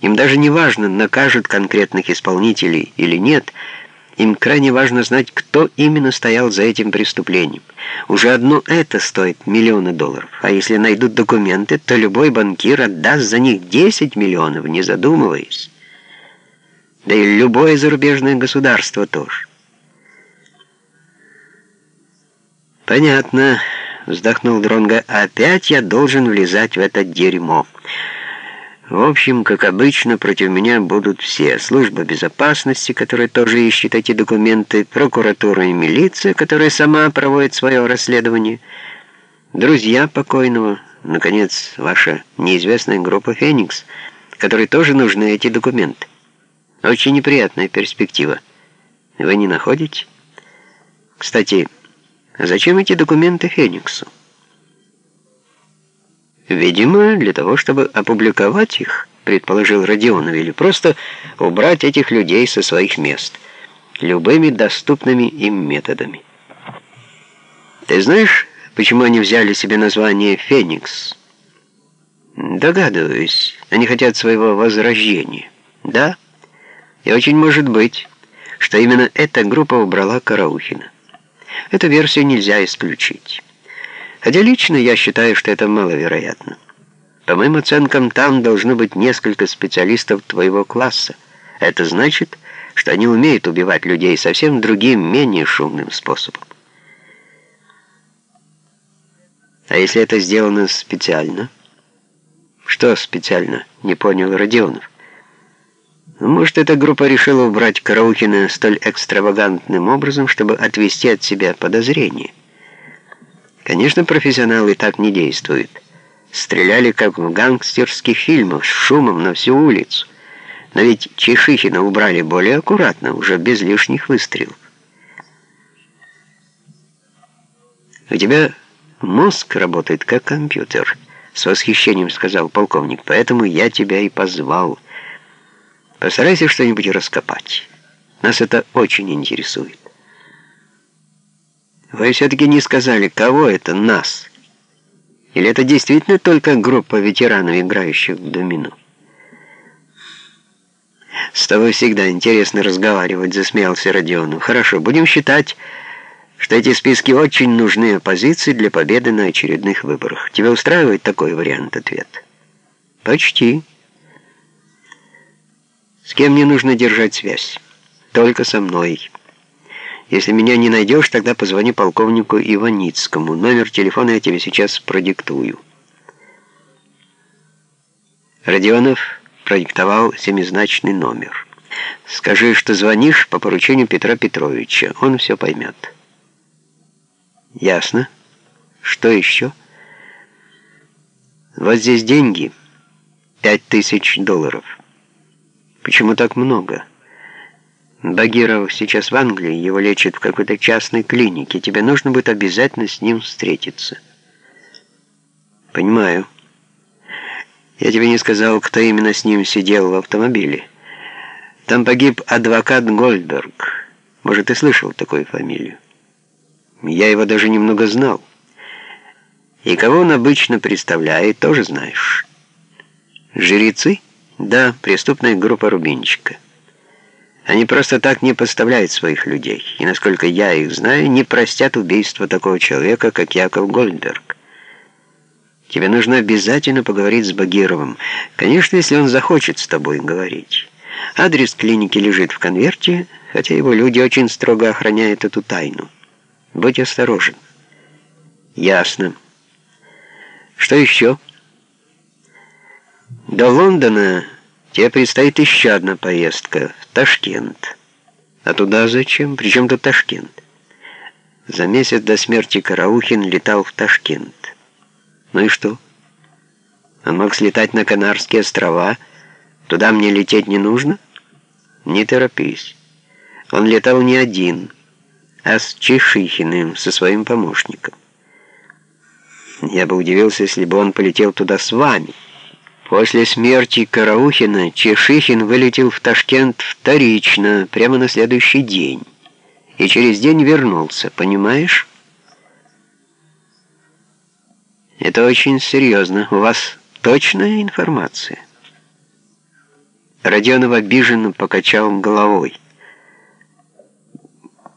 Им даже не важно, накажут конкретных исполнителей или нет, им крайне важно знать, кто именно стоял за этим преступлением. Уже одно это стоит миллионы долларов. А если найдут документы, то любой банкир отдаст за них 10 миллионов, не задумываясь. Да и любое зарубежное государство тоже. «Понятно», — вздохнул Дронго. «Опять я должен влезать в это дерьмо». В общем, как обычно, против меня будут все. Служба безопасности, которая тоже ищет эти документы, прокуратура и милиция, которая сама проводит свое расследование, друзья покойного, наконец, ваша неизвестная группа «Феникс», которой тоже нужны эти документы. Очень неприятная перспектива. Вы не находите? Кстати, зачем эти документы «Фениксу»? Видимо, для того, чтобы опубликовать их, предположил Родионов, или просто убрать этих людей со своих мест, любыми доступными им методами. Ты знаешь, почему они взяли себе название «Феникс»? Догадываюсь, они хотят своего возрождения. Да, и очень может быть, что именно эта группа убрала Караухина. Эту версию нельзя исключить. Хотя лично я считаю, что это маловероятно. По моим оценкам, там должно быть несколько специалистов твоего класса. Это значит, что они умеют убивать людей совсем другим, менее шумным способом. А если это сделано специально? Что специально? Не понял Родионов. Может, эта группа решила убрать Караухина столь экстравагантным образом, чтобы отвести от себя подозрения. Конечно, профессионалы так не действуют. Стреляли, как в гангстерских фильмах, с шумом на всю улицу. Но ведь Чешихина убрали более аккуратно, уже без лишних выстрелов. «У тебя мозг работает как компьютер», — с восхищением сказал полковник, «поэтому я тебя и позвал. Постарайся что-нибудь раскопать. Нас это очень интересует». Вы все-таки не сказали, кого это нас? Или это действительно только группа ветеранов, играющих в домино? С тобой всегда интересно разговаривать, засмеялся Родионов. Хорошо, будем считать, что эти списки очень нужны оппозиции для победы на очередных выборах. Тебя устраивает такой вариант ответа? Почти. С кем мне нужно держать связь? Только со мной. Если меня не найдешь, тогда позвони полковнику Иваницкому. Номер телефона я тебе сейчас продиктую. Родионов продиктовал семизначный номер. Скажи, что звонишь по поручению Петра Петровича. Он все поймет. Ясно. Что еще? Вот здесь деньги. Пять тысяч долларов. Почему так много? Багиров сейчас в Англии, его лечат в какой-то частной клинике. Тебе нужно будет обязательно с ним встретиться. Понимаю. Я тебе не сказал, кто именно с ним сидел в автомобиле. Там погиб адвокат Гольдберг. Может, ты слышал такую фамилию? Я его даже немного знал. И кого он обычно представляет, тоже знаешь. Жрецы? Да, преступная группа Рубинчика. Они просто так не подставляют своих людей, и, насколько я их знаю, не простят убийство такого человека, как Яков Гольдберг. Тебе нужно обязательно поговорить с Багировым. Конечно, если он захочет с тобой говорить. Адрес клиники лежит в конверте, хотя его люди очень строго охраняют эту тайну. Будь осторожен. Ясно. Что еще? До Лондона... Тебе предстоит еще одна поездка в Ташкент. А туда зачем? Причем тут Ташкент? За месяц до смерти Караухин летал в Ташкент. Ну и что? Он мог слетать на Канарские острова. Туда мне лететь не нужно? Не торопись. Он летал не один, а с Чешихиным, со своим помощником. Я бы удивился, если бы он полетел туда с вами. После смерти Караухина Чешихин вылетел в Ташкент вторично, прямо на следующий день. И через день вернулся, понимаешь? Это очень серьезно. У вас точная информация? Родионов обиженно покачал головой.